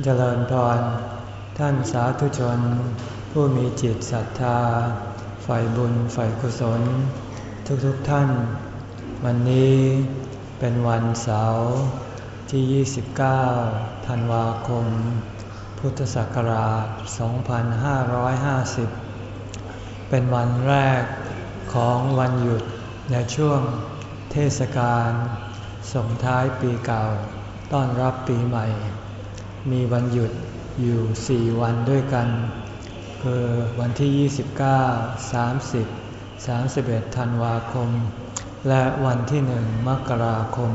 เจริญพร ท่านสาธุชน ผู้มีจิตศรัทธาฝ่ายบุญฝ่ายกุศล ทุกๆทท่าน วันนี้เป็นวันเสาร์ที่ 29 ธันวาคม พุทธศักราช 2550 เป็นวันแรกของวันหยุดในช่วงเทศกาลส่งท้ายปีเก่า ต้อนรับปีใหม่ มีวันหยุดอยู่ 4 วันด้วยกัน คือวันที่ 29 30 31 ธันวาคม และวันที่หนึ่งมกราคม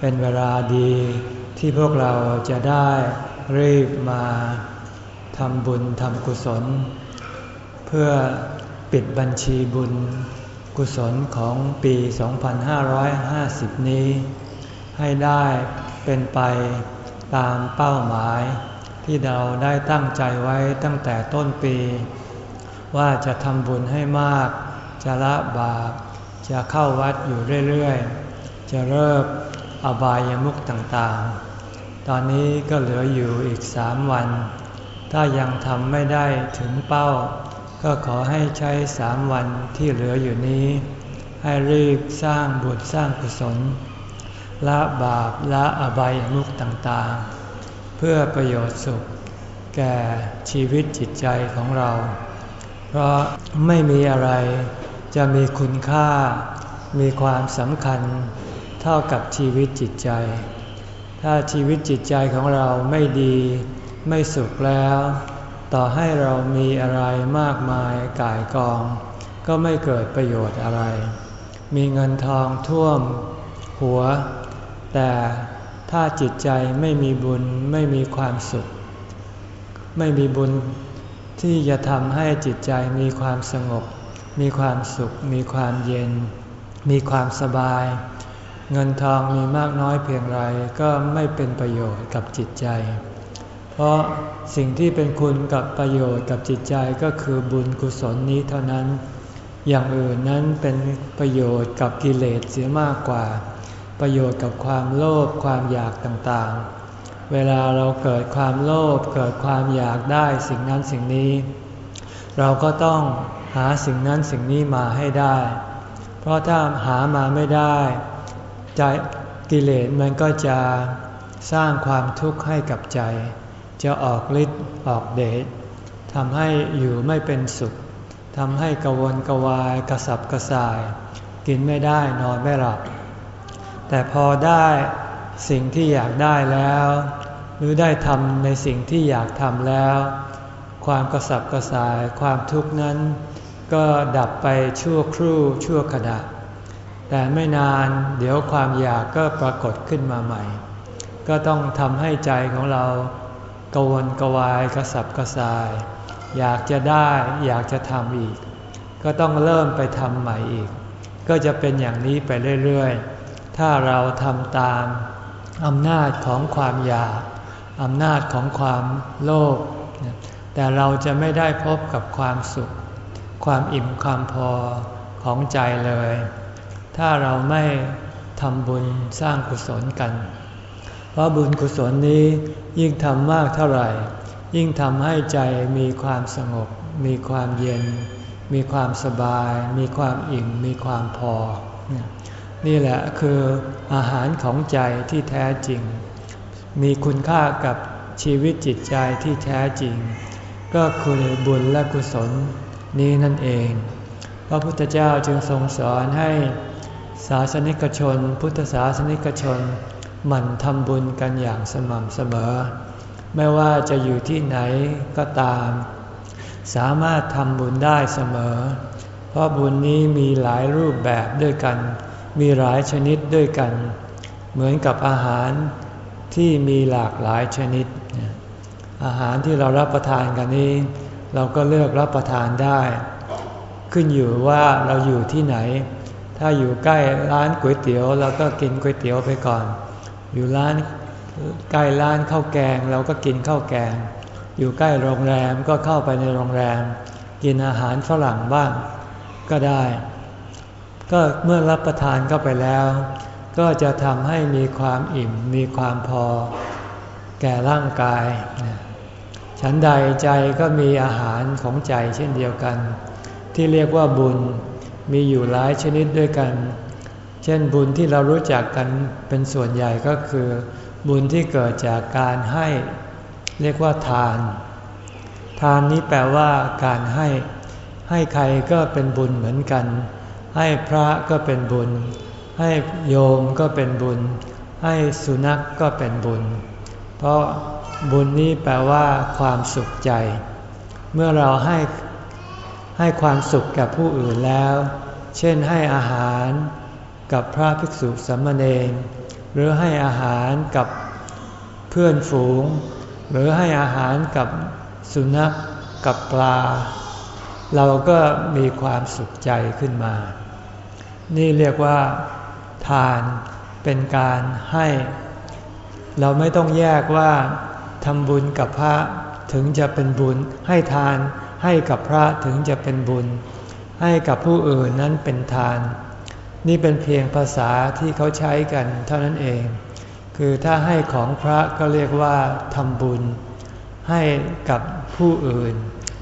เป็นเวลาดีที่พวกเราจะได้รีบมาทำบุญทำกุศล เพื่อปิดบัญชีบุญกุศลของปี 2550 นี้ ให้ได้เป็นไป ตามเป้าหมาย ที่เราได้ตั้งใจไว้ตั้งแต่ต้นปี ว่าจะทำบุญให้มาก จะละบาป จะเข้าวัดอยู่เรื่อยๆ จะเริ่มอบายามุขต่างๆ ตอนนี้ก็เหลืออยู่อีกสามวัน ถ้ายังทำไม่ได้ถึงเป้า ก็ขอให้ใช้สามวันที่เหลืออยู่นี้ ให้รีบสร้างบุญสร้างกุศล ละบาปละอบายมุขต่างๆ เพื่อประโยชน์สุข แก่ชีวิตจิตใจของเรา เพราะไม่มีอะไรจะมีคุณค่า มีความสำคัญเท่ากับชีวิตจิตใจ ถ้าชีวิตจิตใจของเราไม่ดีไม่สุขแล้ว ต่อให้เรามีอะไรมากมายกายกอง ก็ไม่เกิดประโยชน์อะไร มีเงินทองท่วมหัว แต่ถ้าจิตใจไม่มีบุญไม่มีความสุข ไม่มีบุญที่จะทำให้จิตใจมีความสงบ มีความสุข มีความเย็น มีความสบาย เงินทองมีมากน้อยเพียงไรก็ไม่เป็นประโยชน์กับจิตใจ เพราะสิ่งที่เป็นคุณกับประโยชน์กับจิตใจก็คือบุญกุศลนี้เท่านั้น อย่างอื่นนั้นเป็นประโยชน์กับกิเลสเสียมากกว่า ประโยชน์กับความโลภความอยากต่างๆ เวลาเราเกิดความโลภเกิดความอยากได้สิ่งนั้นสิ่งนี้ เราก็ต้องหาสิ่งนั้นสิ่งนี้มาให้ได้ เพราะถ้าหามาไม่ได้ใจกิเลสมันก็จะสร้างความทุกข์ให้กับใจ จะออกฤทธิ์ออกเดชทำให้อยู่ไม่เป็นสุขทำให้กวนกวายกระสับกระส่าย กินไม่ได้นอนไม่หลับ แต่พอได้สิ่งที่อยากได้แล้ว หรือได้ทำในสิ่งที่อยากทำแล้ว ความกระสับกระส่ายความทุกข์นั้น ก็ดับไปชั่วครู่ชั่วขณะ แต่ไม่นานเดี๋ยวความอยากก็ปรากฏขึ้นมาใหม่ ก็ต้องทำให้ใจของเรากวนกวายกระสับกระส่าย อยากจะได้อยากจะทำอีก ก็ต้องเริ่มไปทำใหม่อีก ก็จะเป็นอย่างนี้ไปเรื่อยๆ ถ้าเราทำตามอำนาจของความอยากอำนาจของความโลภแต่เราจะไม่ได้พบกับความสุข ความอิ่มความพอของใจเลย ถ้าเราไม่ทำบุญสร้างกุศลกัน เพราะบุญกุศลนี้ยิ่งทำมากเท่าไหร่ ยิ่งทำให้ใจมีความสงบ มีความเย็น มีความสบาย มีความอิ่ม มีความพอ นี่แหละคืออาหารของใจที่แท้จริง มีคุณค่ากับชีวิตจิตใจที่แท้จริง ก็คือบุญและกุศลนี้นั่นเอง พระพุทธเจ้าจึงทรงสอนให้ศาสนิกชน พุทธศาสนิกชนหมั่นทำบุญกันอย่างสม่ำเสมอ ไม่ว่าจะอยู่ที่ไหนก็ตาม สามารถทำบุญได้เสมอ เพราะบุญนี้มีหลายรูปแบบด้วยกัน มีหลายชนิดด้วยกัน เหมือนกับอาหารที่มีหลากหลายชนิด อาหารที่เรารับประทานกันนี้ เราก็เลือกรับประทานได้ ขึ้นอยู่ว่าเราอยู่ที่ไหน ถ้าอยู่ใกล้ร้านก๋วยเตี๋ยวเราก็กินก๋วยเตี๋ยวไปก่อน อยู่ร้านใกล้ร้านข้าวแกงเราก็กินข้าวแกง อยู่ใกล้โรงแรมก็เข้าไปในโรงแรม กินอาหารฝรั่งบ้าง ก็ได้ ก็เมื่อรับประทานเข้าไปแล้ว ก็จะทำให้มีความอิ่มมีความพอ แก่ร่างกาย ฉันใดใจก็มีอาหารของใจเช่นเดียวกัน ที่เรียกว่าบุญมีอยู่หลายชนิดด้วยกัน เช่นบุญที่เรารู้จักกันเป็นส่วนใหญ่ก็คือ บุญที่เกิดจากการให้ เรียกว่าทาน ทานนี้แปลว่าการให้ ให้ใครก็เป็นบุญเหมือนกัน ให้พระก็เป็นบุญ ให้โยมก็เป็นบุญ ให้สุนัขกก็เป็นบุญ เพราะบุญนี้แปลว่า ความสุขใจ เมื่อเราให้ให้ความสุขกับผู้อื่นแล้ว เช่นให้อาหารกับพระภิกษุสามเณรหรือให้อาหารกับเพื่อนฝูง หรือให้อาหารกับสุนัขกับปลา เราก็มีความสุขใจขึ้นมา นี่เรียกว่า ทานเป็นการให้ เราไม่ต้องแยกว่าทำบุญกับพระถึงจะเป็นบุญ ให้ทานให้กับพระถึงจะเป็นบุญ ให้กับผู้อื่นนั้นเป็นทาน นี่เป็นเพียงภาษาที่เขาใช้กันเท่านั้นเอง คือถ้าให้ของพระก็เรียกว่าทำบุญ ให้กับผู้อื่น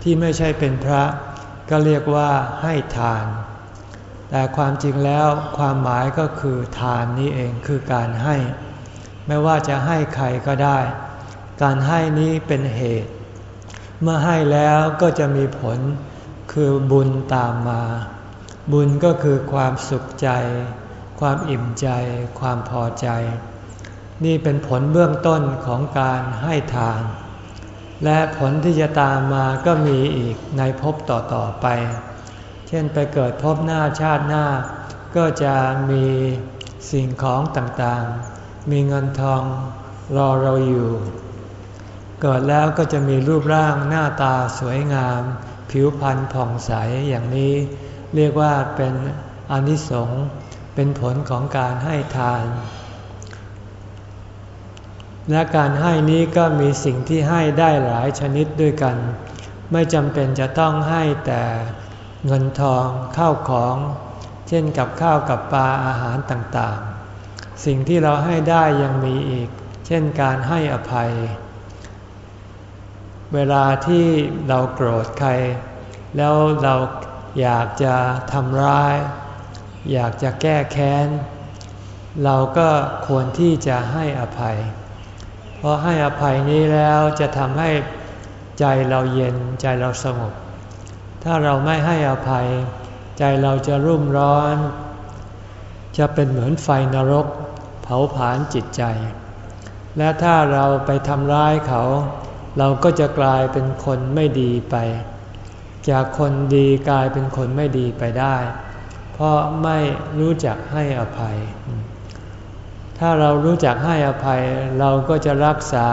ที่ไม่ใช่เป็นพระ ก็เรียกว่าให้ทาน แต่ความจริงแล้วความหมายก็คือทานนี้เองคือการให้ ไม่ว่าจะให้ใครก็ได้ การให้นี้เป็นเหตุ เมื่อให้แล้วก็จะมีผลคือบุญตามมา บุญก็คือความสุขใจ ความอิ่มใจ ความพอใจ นี่เป็นผลเบื้องต้นของการให้ทาน และผลที่จะตามมาก็มีอีกในภพต่อๆไป เช่นไปเกิดภพหน้าชาติหน้า ก็จะมีสิ่งของต่างๆ มีเงินทองรอเราอยู่ เกิดแล้วก็จะมีรูปร่างหน้าตาสวยงาม ผิวพรรณผ่องใสอย่างนี้ เรียกว่าเป็นอนิสงส์เป็นผลของการให้ทาน และการให้นี้ก็มีสิ่งที่ให้ได้หลายชนิดด้วยกัน ไม่จำเป็นจะต้องให้แต่เงินทองข้าวของ เช่นกับข้าวกับปลาอาหารต่างๆ สิ่งที่เราให้ได้ยังมีอีก เช่นการให้อภัย เวลาที่เราโกรธใคร แล้วเราอยากจะทำร้าย อยากจะแก้แค้น เราก็ควรที่จะให้อภัย ราะให้อภัยนี้แล้วจะทำให้ใจเราเย็นใจเราสงบ ถ้าเราไม่ให้อภัย ใจเราจะรุ่มร้อน จะเป็นเหมือนไฟนรก เผาผลาญจิตใจ และถ้าเราไปทำร้ายเขา เราก็จะกลายเป็นคนไม่ดีไป จากคนดีกลายเป็นคนไม่ดีไปได้ เพราะไม่รู้จักให้อภัย ถ้าเรารู้จักให้อภัยเราก็จะรักษา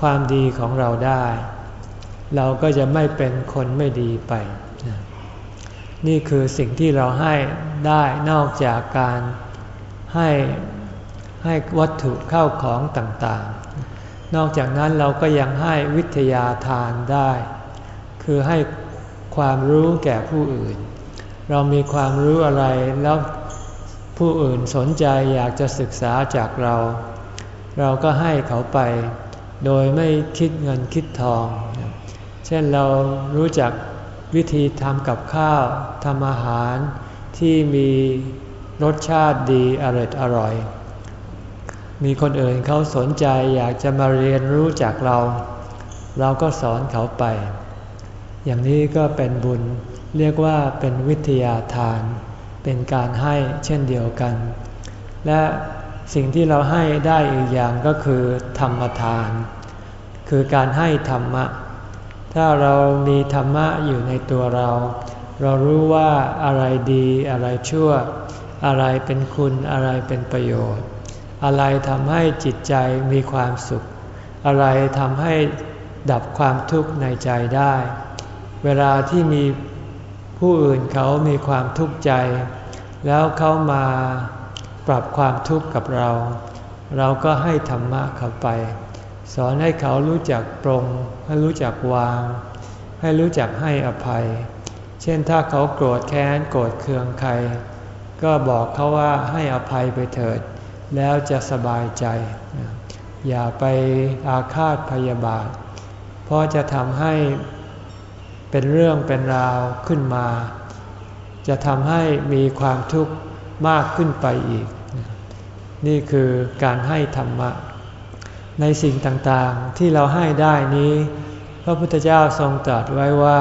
ความดีของเราได้ เราก็จะไม่เป็นคนไม่ดีไป นี่คือสิ่งที่เราให้ได้นอกจากการให้ให้วัตถุเข้าของต่างๆ นอกจากนั้นเราก็ยังให้วิทยาทานได้ คือให้ความรู้แก่ผู้อื่น เรามีความรู้อะไรแล้ว ผู้อื่นสนใจอยากจะศึกษาจากเรา เราก็ให้เขาไป โดยไม่คิดเงินคิดทอง เช่นเรารู้จักวิธีทำกับข้าวทำอาหารที่มีรสชาติดีอร่อยอร่อย มีคนอื่นเขาสนใจอยากจะมาเรียนรู้จากเรา เราก็สอนเขาไป อย่างนี้ก็เป็นบุญเรียกว่าเป็นวิทยาทาน เป็นการให้เช่นเดียวกัน และสิ่งที่เราให้ได้อีกอย่างก็คือธรรมทาน คือการให้ธรรมะ ถ้าเรามีธรรมะอยู่ในตัวเรา เรารู้ว่าอะไรดีอะไรชั่ว อะไรเป็นคุณอะไรเป็นประโยชน์ อะไรทำให้จิตใจมีความสุข อะไรทำให้ดับความทุกข์ในใจได้ เวลาที่มี ผู้อื่นเขามีความทุกข์ใจ แล้วเขามาปรับความทุกข์กับเรา เราก็ให้ธรรมะเขาไป สอนให้เขารู้จักปรง ให้รู้จักวาง ให้รู้จักให้อภัย เช่นถ้าเขาโกรธแค้นโกรธเคืองใคร ก็บอกเขาว่าให้อภัยไปเถิด แล้วจะสบายใจ อย่าไปอาฆาตพยาบาท เพราะจะทำให้ เป็นเรื่องเป็นราวขึ้นมา จะทำให้มีความทุกข์มากขึ้นไปอีก นี่คือการให้ธรรมะ ในสิ่งต่างๆที่เราให้ได้นี้ พระพุทธเจ้าทรงตรัสไว้ว่า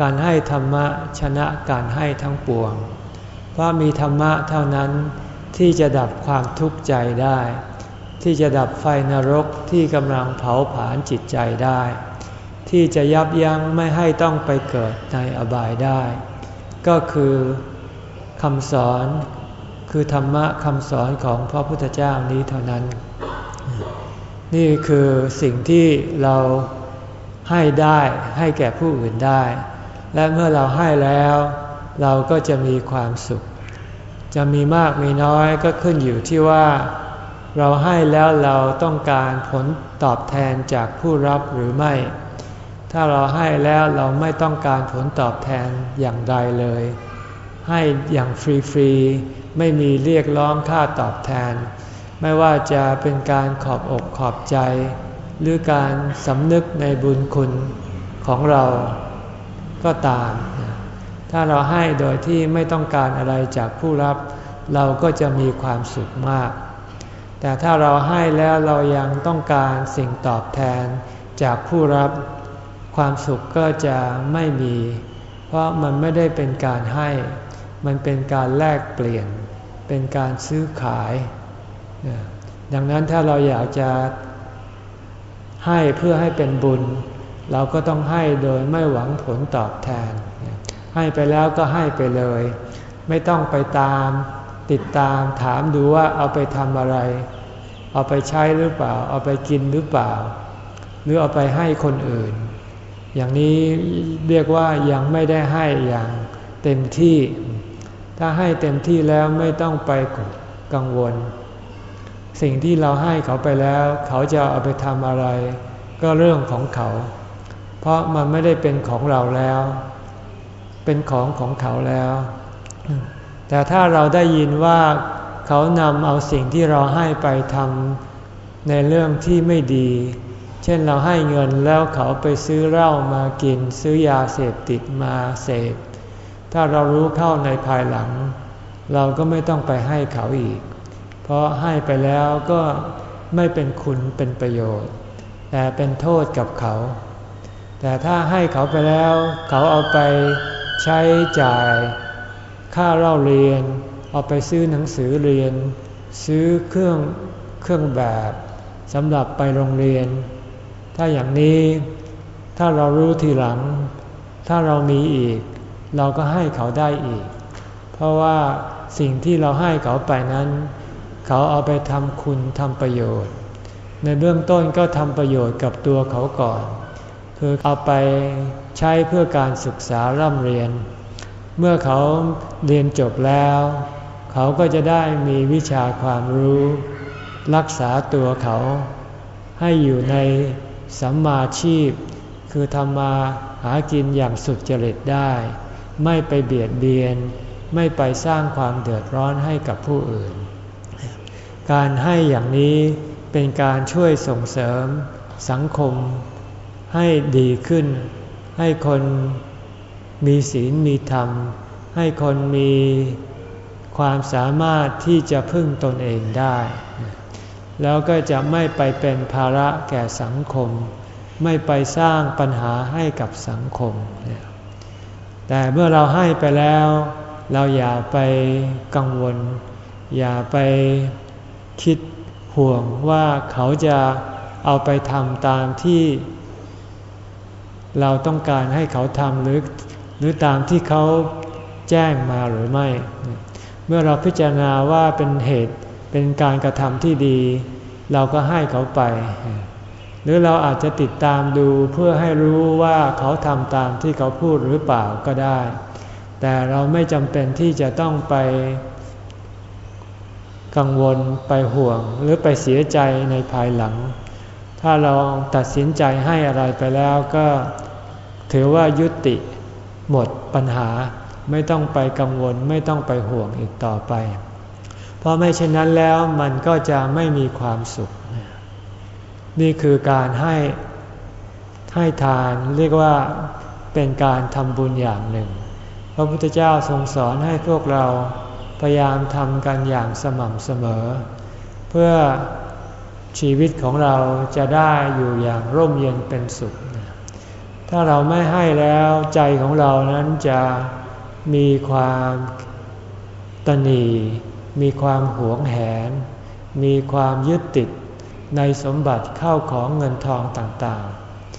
การให้ธรรมะชนะการให้ทั้งปวง เพราะมีธรรมะเท่านั้นที่จะดับความทุกข์ใจได้ ที่จะดับไฟนรกที่กำลังเผาผลาญจิตใจได้ ที่จะยับยั้งไม่ให้ต้องไปเกิดในอบายได้ ก็คือคำสอนคือธรรมะคำสอนของพระพุทธเจ้านี้เท่านั้น นี่คือสิ่งที่เราให้ได้ให้แก่ผู้อื่นได้ และเมื่อเราให้แล้ว เราก็จะมีความสุข จะมีมากมีน้อยก็ขึ้นอยู่ที่ว่า เราให้แล้วเราต้องการผลตอบแทนจากผู้รับหรือไม่ ถ้าเราให้แล้วเราไม่ต้องการผลตอบแทนอย่างใดเลย ให้อย่างฟรีๆ ไม่มีเรียกร้องค่าตอบแทน ไม่ว่าจะเป็นการขอบอกขอบใจ หรือการสำนึกในบุญคุณของเราก็ตาม ถ้าเราให้โดยที่ไม่ต้องการอะไรจากผู้รับ เราก็จะมีความสุขมาก แต่ถ้าเราให้แล้วเรายังต้องการสิ่งตอบแทนจากผู้รับ ความสุขก็จะไม่มี เพราะมันไม่ได้เป็นการให้ มันเป็นการแลกเปลี่ยน เป็นการซื้อขาย ดังนั้นถ้าเราอยากจะให้เพื่อให้เป็นบุญ เราก็ต้องให้โดยไม่หวังผลตอบแทน ให้ไปแล้วก็ให้ไปเลย ไม่ต้องไปตามติดตามถามดูว่าเอาไปทำอะไร เอาไปใช้หรือเปล่า เอาไปกินหรือเปล่า หรือเอาไปให้คนอื่น อย่างนี้เรียกว่ายังไม่ได้ให้อย่างเต็มที่ ถ้าให้เต็มที่แล้วไม่ต้องไปกังวล สิ่งที่เราให้เขาไปแล้ว เขาจะเอาไปทำอะไร ก็เรื่องของเขา เพราะมันไม่ได้เป็นของเราแล้ว เป็นของของเขาแล้ว แต่ถ้าเราได้ยินว่าเขานำเอาสิ่งที่เราให้ไปทำในเรื่องที่ไม่ดี เช่นเราให้เงินแล้วเขาไปซื้อเหล้ามากินซื้อยาเสพติดมาเสพ ถ้าเรารู้เข้าในภายหลัง เราก็ไม่ต้องไปให้เขาอีก เพราะให้ไปแล้วก็ไม่เป็นคุณเป็นประโยชน์ แต่เป็นโทษกับเขา แต่ถ้าให้เขาไปแล้ว เขาเอาไปใช้จ่าย ค่าเล่าเรียน เอาไปซื้อหนังสือเรียน ซื้อเครื่องเครื่องแบบสำหรับไปโรงเรียน ถ้าอย่างนี้ถ้าเรารู้ทีหลัง ถ้าเรามีอีก เราก็ให้เขาได้อีก เพราะว่าสิ่งที่เราให้เขาไปนั้น เขาเอาไปทำคุณทำประโยชน์ ในเบื้องต้นก็ทำประโยชน์กับตัวเขาก่อน คือเอาไปใช้เพื่อการศึกษาร่ำเรียน เมื่อเขาเรียนจบแล้ว เขาก็จะได้มีวิชาความรู้ รักษาตัวเขาให้อยู่ใน สัมมาชีพ คือทำมาหากินอย่างสุดจริตได้ ไม่ไปเบียดเบียน ไม่ไปสร้างความเดือดร้อนให้กับผู้อื่น การให้อย่างนี้เป็นการช่วยส่งเสริมสังคมให้ดีขึ้น ให้คนมีศีลมีธรรม ให้คนมีความสามารถที่จะพึ่งตนเองได้ แล้วก็จะไม่ไปเป็นภาระแก่สังคม ไม่ไปสร้างปัญหาให้กับสังคม แต่เมื่อเราให้ไปแล้ว เราอย่าไปกังวล อย่าไปคิดห่วงว่าเขาจะเอาไปทำตามที่ เราต้องการให้เขาทำหรือหรือตามที่เขาแจ้งมาหรือไม่ เมื่อเราพิจารณาว่าเป็นเหตุ เป็นการกระทำที่ดี เราก็ให้เขาไป หรือเราอาจจะติดตามดูเพื่อให้รู้ว่าเขาทำตามที่เขาพูดหรือเปล่าก็ได้ แต่เราไม่จำเป็นที่จะต้องไปกังวลไปห่วงหรือไปเสียใจในภายหลัง ถ้าเราตัดสินใจให้อะไรไปแล้วก็ถือว่ายุติหมดปัญหาไม่ต้องไปกังวลไม่ต้องไปห่วงอีกต่อไป เพราะไม่เช่นนั้นแล้วมันก็จะไม่มีความสุข นี่คือการให้ให้ทานเรียกว่าเป็นการทำบุญอย่างหนึ่ง พระพุทธเจ้าทรงสอนให้พวกเราพยายามทำกันอย่างสม่ำเสมอ เพื่อชีวิตของเราจะได้อยู่อย่างร่มเย็นเป็นสุข ถ้าเราไม่ให้แล้วใจของเรานั้นจะมีความตนี มีความหวงแหน มีความยึดติดในสมบัติเข้าของเงินทองต่าง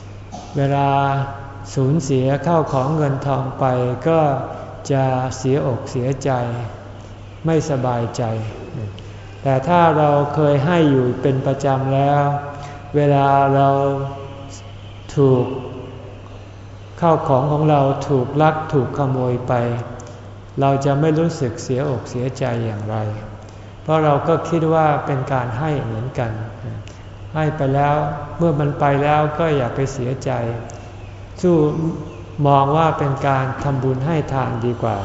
ๆ เวลาสูญเสียเข้าของเงินทองไปก็จะเสียอกเสียใจ ไม่สบายใจ แต่ถ้าเราเคยให้อยู่เป็นประจำแล้ว เวลาเราถูก เข้าของของเราถูกลักถูกขโมยไป เราจะไม่รู้สึกเสียอกเสียใจอย่างไร เพราะเราก็คิดว่าเป็นการให้เหมือนกัน ให้ไปแล้วเมื่อมันไปแล้วก็อย่าไปเสียใจ สู้มองว่าเป็นการทำบุญให้ทานดีกว่า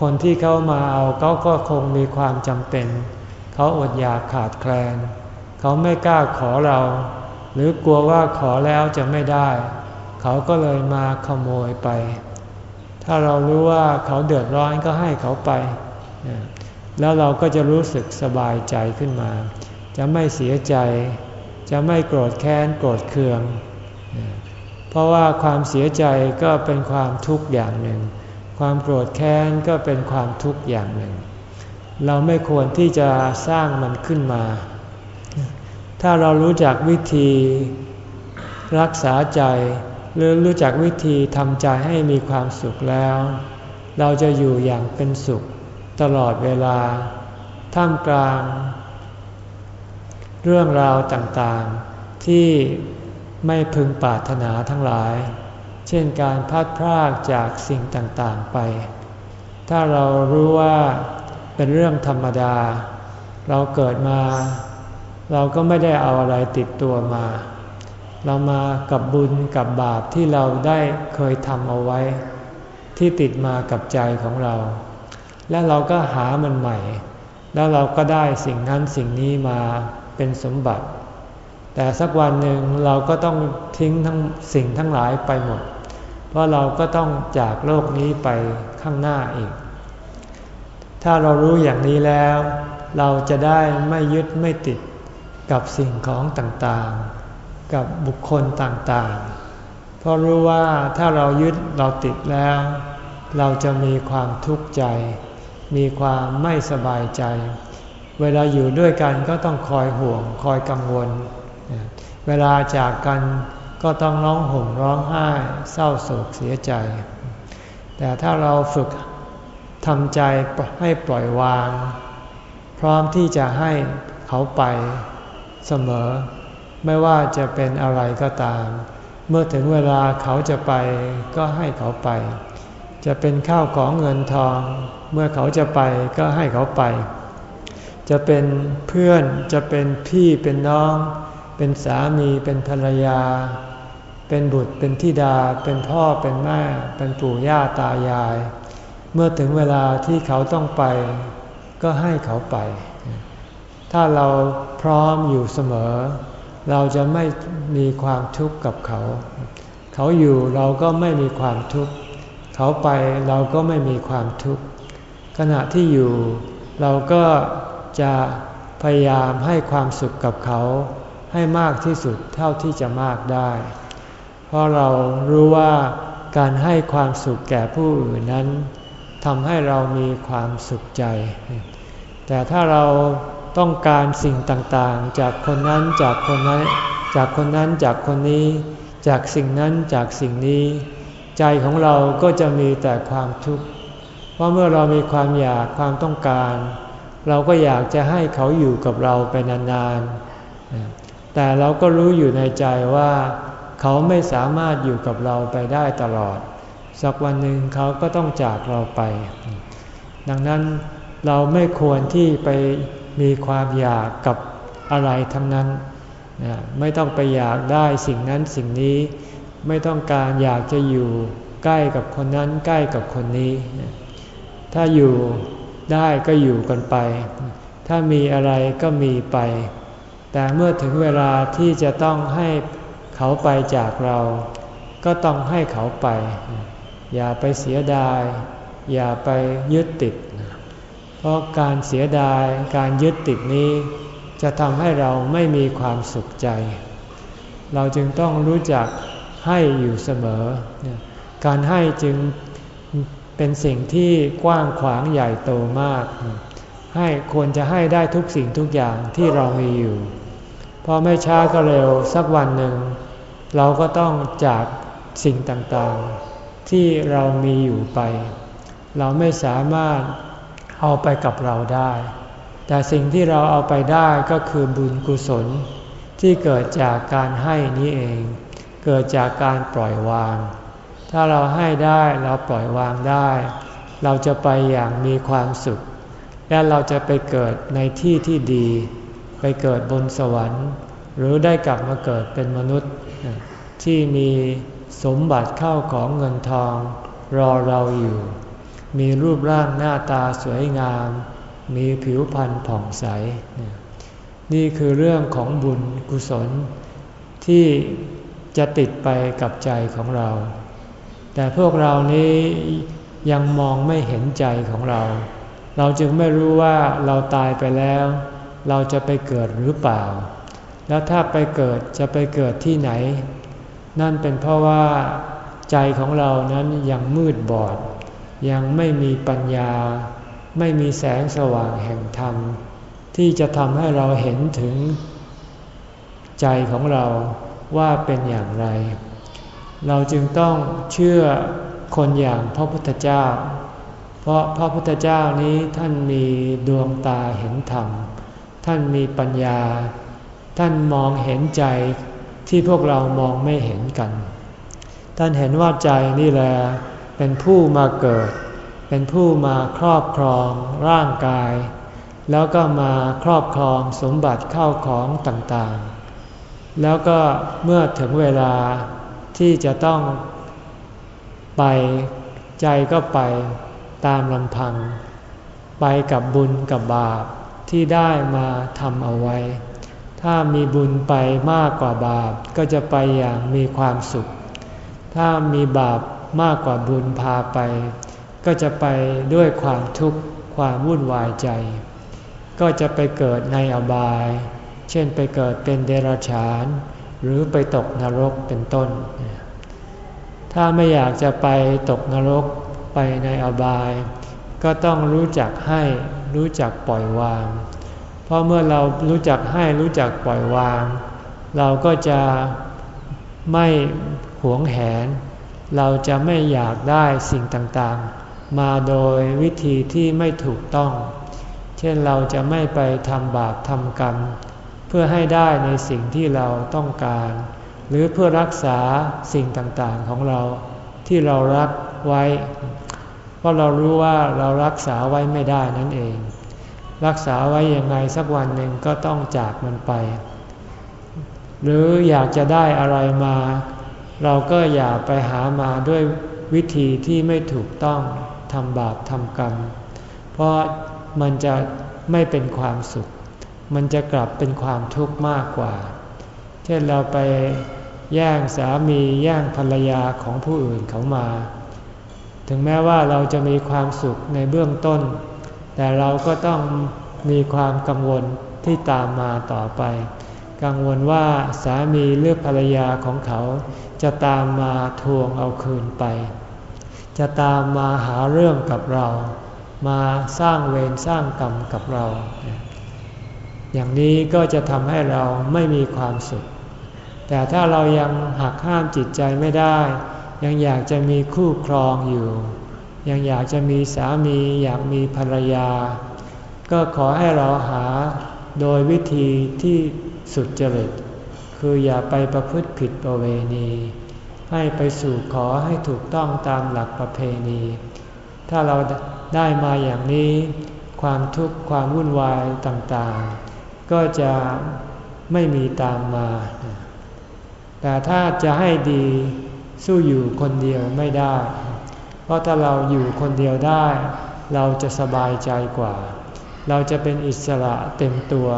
คนที่เขามาเอาเขาก็คงมีความจำเป็น เขาอดอยากขาดแคลน เขาไม่กล้าขอเรา หรือกลัวว่าขอแล้วจะไม่ได้ เขาก็เลยมาขโมยไป ถ้าเรารู้ว่าเขาเดือดร้อนก็ให้เขาไป แล้วเราก็จะรู้สึกสบายใจขึ้นมา จะไม่เสียใจ จะไม่โกรธแค้นโกรธเคือง เพราะว่าความเสียใจก็เป็นความทุกข์อย่างหนึ่ง ความโกรธแค้นก็เป็นความทุกข์อย่างหนึ่ง เราไม่ควรที่จะสร้างมันขึ้นมา ถ้าเรารู้จักวิธีรักษาใจ หรือรู้จักวิธีทำใจให้มีความสุขแล้ว เราจะอยู่อย่างเป็นสุขตลอดเวลา ท่ามกลาง เรื่องราวต่างๆ ที่ไม่พึงปรารถนาทั้งหลาย เช่นการพัดพรากจากสิ่งต่างๆไป ถ้าเรารู้ว่าเป็นเรื่องธรรมดา เราเกิดมา เราก็ไม่ได้เอาอะไรติดตัวมา เรามากับบุญกับบาปที่เราได้เคยทำเอาไว้ ที่ติดมากับใจของเรา และเราก็หามันใหม่ แล้วเราก็ได้สิ่งนั้นสิ่งนี้มาเป็นสมบัติ แต่สักวันหนึ่งเราก็ต้องทิ้งทั้งสิ่งทั้งหลายไปหมด เพราะเราก็ต้องจากโลกนี้ไปข้างหน้าอีก ถ้าเรารู้อย่างนี้แล้ว เราจะได้ไม่ยึดไม่ติดกับสิ่งของต่างๆ กับบุคคลต่างๆ เพราะรู้ว่าถ้าเรายึดเราติดแล้ว เราจะมีความทุกข์ใจ มีความไม่สบายใจ เวลาอยู่ด้วยกันก็ต้องคอยห่วงคอยกังวล เวลาจากกันก็ต้องร้องห่มร้องไห้เศร้าโศกเสียใจ แต่ถ้าเราฝึกทำใจให้ปล่อยวาง พร้อมที่จะให้เขาไปเสมอ ไม่ว่าจะเป็นอะไรก็ตาม เมื่อถึงเวลาเขาจะไปก็ให้เขาไป จะเป็นข้าวของเงินทอง เมื่อเขาจะไปก็ให้เขาไป จะเป็นเพื่อนจะเป็นพี่เป็นน้อง เป็นสามีเป็นภรรยา เป็นบุตรเป็นธิดา เป็นพ่อเป็นแม่ เป็นปู่ย่าตายาย เมื่อถึงเวลาที่เขาต้องไป ก็ให้เขาไป ถ้าเราพร้อมอยู่เสมอ เราจะไม่มีความทุกข์กับเขา เขาอยู่เราก็ไม่มีความทุกข์ เขาไปเราก็ไม่มีความทุกข์ ขณะที่อยู่ เราก็จะพยายามให้ความสุขกับเขาให้มากที่สุดเท่าที่จะมากได้ เพราะเรารู้ว่าการให้ความสุขแก่ผู้อื่นนั้นทำให้เรามีความสุขใจ แต่ถ้าเรา ต้องการสิ่งต่างๆ จากคนนั้นจากคนนั้น จากคนนั้นจากคนนี้ จากสิ่งนั้นจากสิ่งนี้ ใจของเราก็จะมีแต่ความทุกข์เพราะเมื่อเรามีความอยากความต้องการ เราก็อยากจะให้เขาอยู่กับเราไปนานๆแต่เราก็รู้อยู่ในใจว่า เขาไม่สามารถอยู่กับเราไปได้ตลอด สักวันหนึ่งเขาก็ต้องจากเราไป ดังนั้นเราไม่ควรที่ไป มีความอยากกับอะไรทั้งนั้นไม่ต้องไปอยากได้สิ่งนั้นสิ่งนี้ ไม่ต้องการอยากจะอยู่ใกล้กับคนนั้นใกล้กับคนนี้ ถ้าอยู่ได้ก็อยู่กันไป ถ้ามีอะไรก็มีไป แต่เมื่อถึงเวลาที่จะต้องให้เขาไปจากเรา ก็ต้องให้เขาไป อย่าไปเสียดาย อย่าไปยึดติดเพ ราะการเสียดายการยึดติดนี้ จะทำให้เราไม่มีความสุขใจ เราจึงต้องรู้จักให้อยู่เสมอ การให้จึงเป็นสิ่งที่กว้างขวางใหญ่โตมาก ให้ควรจะให้ได้ทุกสิ่งทุกอย่างที่เรามีอยู่พอไม่ช้าก็เร็วสักวันหนึ่ง เราก็ต้องจากสิ่งต่างๆ ที่เรามีอยู่ไป เราไม่สามารถ เอาไปกับเราได้ แต่สิ่งที่เราเอาไปได้ก็คือบุญกุศลที่เกิดจากการให้นี้เอง เกิดจากการปล่อยวาง ถ้าเราให้ได้เราปล่อยวางได้ เราจะไปอย่างมีความสุข และเราจะไปเกิดในที่ที่ดี ไปเกิดบนสวรรค์ หรือได้กลับมาเกิดเป็นมนุษย์ ที่มีสมบัติเข้าของเงินทองรอเราอยู่ มีรูปร่างหน้าตาสวยงาม มีผิวพรรณผ่องใส นี่คือเรื่องของบุญกุศล ที่จะติดไปกับใจของเรา แต่พวกเรานี้ยังมองไม่เห็นใจของเรา เราจึงไม่รู้ว่าเราตายไปแล้ว เราจะไปเกิดหรือเปล่า แล้วถ้าไปเกิดจะไปเกิดที่ไหน นั่นเป็นเพราะว่าใจของเรานั้นยังมืดบอด ยังไม่มีปัญญา ไม่มีแสงสว่างแห่งธรรม ที่จะทำให้เราเห็นถึง ใจของเราว่าเป็นอย่างไร เราจึงต้องเชื่อคนอย่างพระพุทธเจ้า เพราะพระพุทธเจ้านี้ท่านมีดวงตาเห็นธรรม ท่านมีปัญญา ท่านมองเห็นใจที่พวกเรามองไม่เห็นกัน ท่านเห็นว่าใจนี่แหละ เป็นผู้มาเกิด เป็นผู้มาครอบครองร่างกาย แล้วก็มาครอบครองสมบัติเข้าของต่างๆ แล้วก็เมื่อถึงเวลาที่จะต้องไปใจก็ไปตามลำพัง ไปกับบุญกับบาปที่ได้มาทำเอาไว้ ถ้ามีบุญไปมากกว่าบาปก็จะไปอย่างมีความสุข ถ้ามีบาป มากกว่าบุญพาไป ก็จะไปด้วยความทุกข์ความวุ่นวายใจ ก็จะไปเกิดในอบาย เช่นไปเกิดเป็นเดรัจฉาน หรือไปตกนรกเป็นต้น ถ้าไม่อยากจะไปตกนรกไปในอบาย ก็ต้องรู้จักให้รู้จักปล่อยวาง เพราะเมื่อเรารู้จักให้รู้จักปล่อยวาง เราก็จะไม่หวงแหน เราจะไม่อยากได้สิ่งต่างๆ มาโดยวิธีที่ไม่ถูกต้อง เช่นเราจะไม่ไปทำบาปทำกรรม เพื่อให้ได้ในสิ่งที่เราต้องการ หรือเพื่อรักษาสิ่งต่างๆของเราที่เรารักไว้ เพราะเรารู้ว่าเรารักษาไว้ไม่ได้นั่นเอง รักษาไว้ยังไงสักวันหนึ่งก็ต้องจากมันไป หรืออยากจะได้อะไรมา เราก็อย่าไปหามาด้วยวิธีที่ไม่ถูกต้องทำบาปทำกรรม เพราะมันจะไม่เป็นความสุข มันจะกลับเป็นความทุกข์มากกว่า เช่นเราไปแย่งสามีแย่งภรรยาของผู้อื่นเขามา ถึงแม้ว่าเราจะมีความสุขในเบื้องต้น แต่เราก็ต้องมีความกังวลที่ตามมาต่อไป กังวลว่าสามีหรือภรรยาของเขา จะตามมาทวงเอาคืนไป จะตามมาหาเรื่องกับเรา มาสร้างเวรสร้างกรรมกับเรา อย่างนี้ก็จะทำให้เราไม่มีความสุข แต่ถ้าเรายังหักห้ามจิตใจไม่ได้ ยังอยากจะมีคู่ครองอยู่ ยังอยากจะมีสามีอยากมีภรรยา ก็ขอให้เราหาโดยวิธีที่ สุดจริต คืออย่าไปประพฤติผิดประเวณี ให้ไปสู่ขอให้ถูกต้องตามหลักประเพณี ถ้าเราได้มาอย่างนี้ ความทุกข์ความวุ่นวายต่างๆ ก็จะไม่มีตามมา แต่ถ้าจะให้ดีสู้อยู่คนเดียวไม่ได้ เพราะถ้าเราอยู่คนเดียวได้ เราจะสบายใจกว่า เราจะเป็นอิสระเต็มตัว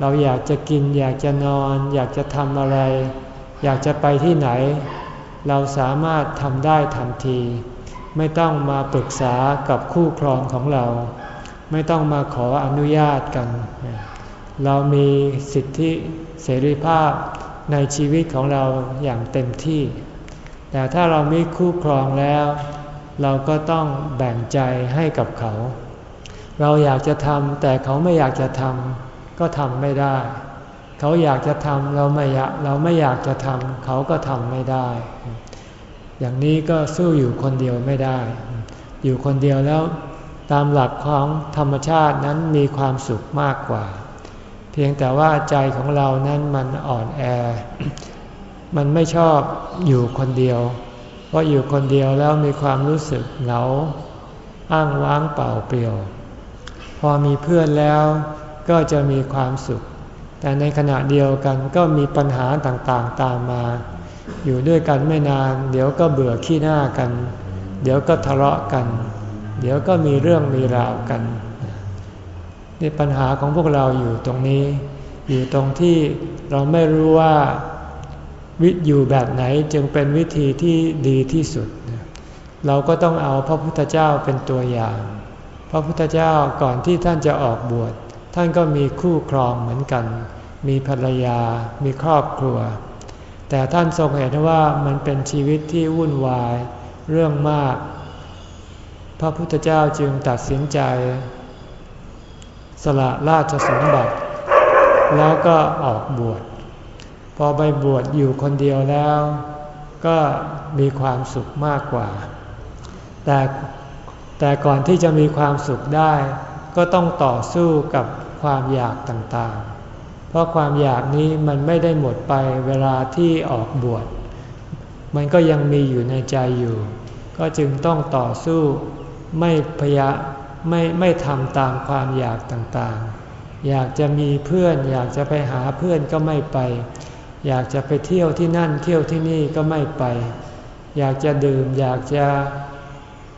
เราอยากจะกิน อยากจะนอน อยากจะทำอะไร อยากจะไปที่ไหน เราสามารถทำได้ทันที ไม่ต้องมาปรึกษากับคู่ครองของเรา ไม่ต้องมาขออนุญาตกัน เรามีสิทธิเสรีภาพในชีวิตของเราอย่างเต็มที่ แต่ถ้าเรามีคู่ครองแล้ว เราก็ต้องแบ่งใจให้กับเขา เราอยากจะทำแต่เขาไม่อยากจะทำ ก็ทำไม่ได้ เขาอยากจะทำเราไม่อยากเราไม่อยากจะทำเขาก็ทำไม่ได้ อย่างนี้ก็สู้อยู่คนเดียวไม่ได้ อยู่คนเดียวแล้วตามหลักของธรรมชาตินั้นมีความสุขมากกว่า เพียงแต่ว่าใจของเรานั้นมันอ่อนแอ มันไม่ชอบอยู่คนเดียว เพราะอยู่คนเดียวแล้วมีความรู้สึกเหงาอ้างว้างเปล่าเปลี่ยว พอมีเพื่อนแล้ว ก็จะมีความสุข แต่ในขณะเดียวกันก็มีปัญหาต่างๆตามมา อยู่ด้วยกันไม่นาน เดี๋ยวก็เบื่อขี้หน้ากัน เดี๋ยวก็ทะเลาะกัน เดี๋ยวก็มีเรื่องมีราวกันนี่ปัญหาของพวกเราอยู่ตรงนี้ อยู่ตรงที่เราไม่รู้ว่าวิอยู่แบบไหนจึงเป็นวิธีที่ดีที่สุด เราก็ต้องเอาพระพุทธเจ้าเป็นตัวอย่าง พระพุทธเจ้าก่อนที่ท่านจะออกบวช ท่านก็มีคู่ครองเหมือนกัน มีภรรยา มีครอบครัว แต่ท่านทรงเห็นว่ามันเป็นชีวิตที่วุ่นวาย เรื่องมาก พระพุทธเจ้าจึงตัดสินใจ สละราชสมบัติ แล้วก็ออกบวช พอไปบวชอยู่คนเดียวแล้ว ก็มีความสุขมากกว่า แต่แต่ก่อนที่จะมีความสุขได้ ก็ต้องต่อสู้กับ ความอยากต่างๆ เพราะความอยากนี้มันไม่ได้หมดไปเวลาที่ออกบวช มันก็ยังมีอยู่ในใจอยู่ ก็จึงต้องต่อสู้ไม่พยาไม่ไม่ทำตามความอยากต่างๆ อยากจะมีเพื่อน อยากจะไปหาเพื่อนก็ไม่ไป อยากจะไปเที่ยวที่นั่นเที่ยวที่นี่ก็ไม่ไป อยากจะดื่มอยากจะ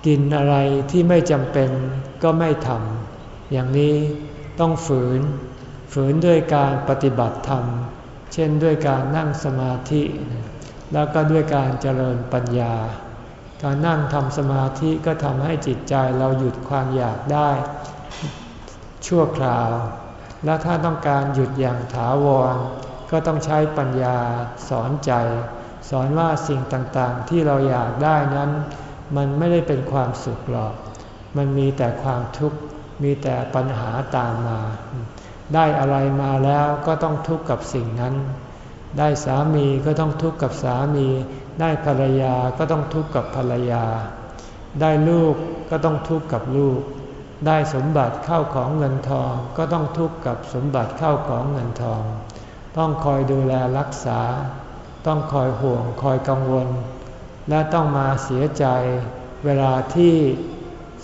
กินอะไรที่ไม่จำเป็นก็ไม่ทำอย่างนี้ ต้องฝืน ฝืนด้วยการปฏิบัติธรรม เช่นด้วยการนั่งสมาธิ แล้วก็ด้วยการเจริญปัญญา การนั่งทำสมาธิก็ทำให้จิตใจเราหยุดความอยากได้ ชั่วคราว และถ้าต้องการหยุดอย่างถาวร ก็ต้องใช้ปัญญาสอนใจ สอนว่าสิ่งต่างๆที่เราอยากได้นั้น มันไม่ได้เป็นความสุขหรอก มันมีแต่ความทุกข์ มีแต่ปัญหาตามมา ได้อะไรมาแล้วก็ต้องทุกข์กับสิ่งนั้น ได้สามีก็ต้องทุกข์กับสามี ได้ภรรยาก็ต้องทุกข์กับภรรยา ได้ลูกก็ต้องทุกข์กับลูก ได้สมบัติเข้าของเงินทองก็ต้องทุกข์กับสมบัติเข้าของเงินทอง ต้องคอยดูแลรักษา ต้องคอยห่วงคอยกังวล และต้องมาเสียใจเวลาที่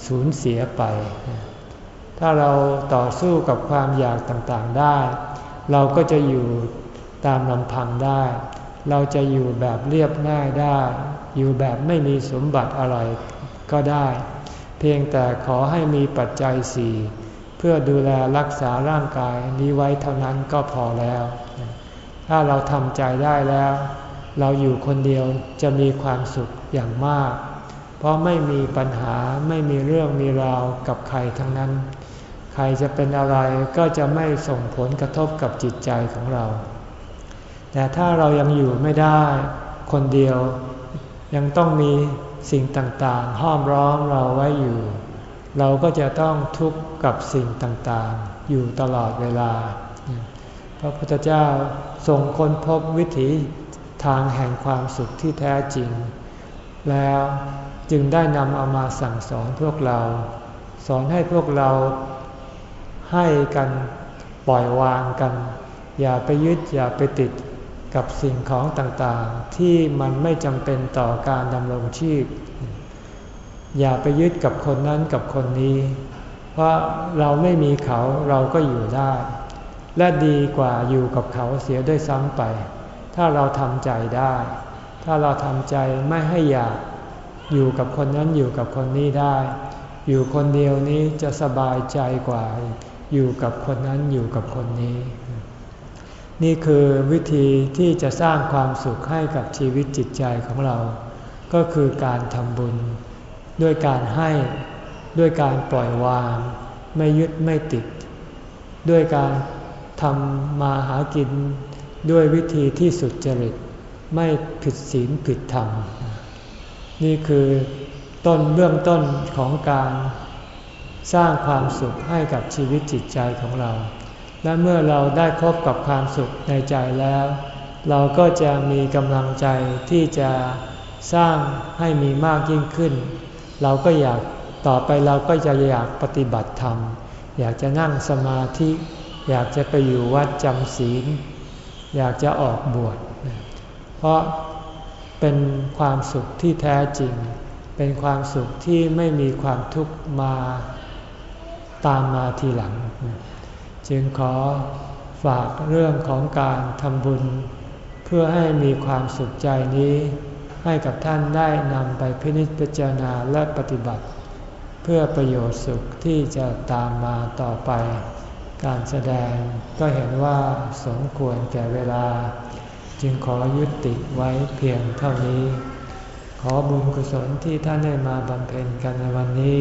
สูญเสียไป ถ้าเราต่อสู้กับความอยากต่างๆได้ เราก็จะอยู่ตามลำพังได้ เราจะอยู่แบบเรียบง่ายได้ อยู่แบบไม่มีสมบัติอะไรก็ได้ เพียงแต่ขอให้มีปัจจัยสี่เพื่อดูแลรักษาร่างกายนี้ไว้เท่านั้นก็พอแล้ว ถ้าเราทำใจได้แล้ว เราอยู่คนเดียวจะมีความสุขอย่างมาก เพราะไม่มีปัญหาไม่มีเรื่องมีราวกับใครทั้งนั้น ใครจะเป็นอะไรก็จะไม่ส่งผลกระทบกับจิตใจของเรา แต่ถ้าเรายังอยู่ไม่ได้คนเดียว ยังต้องมีสิ่งต่างๆ ห้อมร้อมเราไว้อยู่ เราก็จะต้องทุกข์กับสิ่งต่างๆ อยู่ตลอดเวลา พระพุทธเจ้าทรงค้นพบวิถีทางแห่งความสุขที่แท้จริง แล้วจึงได้นำเอามาสั่งสอนพวกเรา สอนให้พวกเรา ให้กันปล่อยวางกัน อย่าไปยึดอย่าไปติดกับสิ่งของต่างๆ ที่มันไม่จำเป็นต่อการดำรงชีพ อย่าไปยึดกับคนนั้นกับคนนี้ เพราะเราไม่มีเขาเราก็อยู่ได้ และดีกว่าอยู่กับเขาเสียด้วยซ้ำไป ถ้าเราทำใจได้ ถ้าเราทำใจไม่ให้อยากอยู่กับคนนั้นอยู่กับคนนี้ได้ อยู่คนเดียวนี้จะสบายใจกว่า อยู่กับคนนั้นอยู่กับคนนี้ นี่คือวิธีที่จะสร้างความสุขให้กับชีวิตจิตใจของเรา ก็คือการทำบุญ ด้วยการให้ด้วยการปล่อยวาง ไม่ยึดไม่ติด ด้วยการทำมาหากินด้วยวิธีที่สุดจริต ไม่ผิดศีลผิดธรรม นี่คือต้นเบื้องต้นของการ สร้างความสุขให้กับชีวิตจิตใจของเรา และเมื่อเราได้พบกับความสุขในใจแล้ว เราก็จะมีกำลังใจที่จะสร้างให้มีมากยิ่งขึ้น เราก็อยากต่อไปเราก็จะอยากปฏิบัติธรรม อยากจะนั่งสมาธิ อยากจะไปอยู่วัดจำศีล อยากจะออกบวช เพราะเป็นความสุขที่แท้จริง เป็นความสุขที่ไม่มีความทุกข์มา ตามมาทีหลัง จึงขอฝากเรื่องของการทำบุญ เพื่อให้มีความสุขใจนี้ ให้กับท่านได้นำไปพินิจพิจารณาและปฏิบัติ เพื่อประโยชน์สุขที่จะตามมาต่อไป การแสดงก็เห็นว่าสมควรแก่เวลา จึงขอยุติไว้เพียงเท่านี้ ขอบุญกุศลที่ท่านได้มาบำเพ็ญกันในวันนี้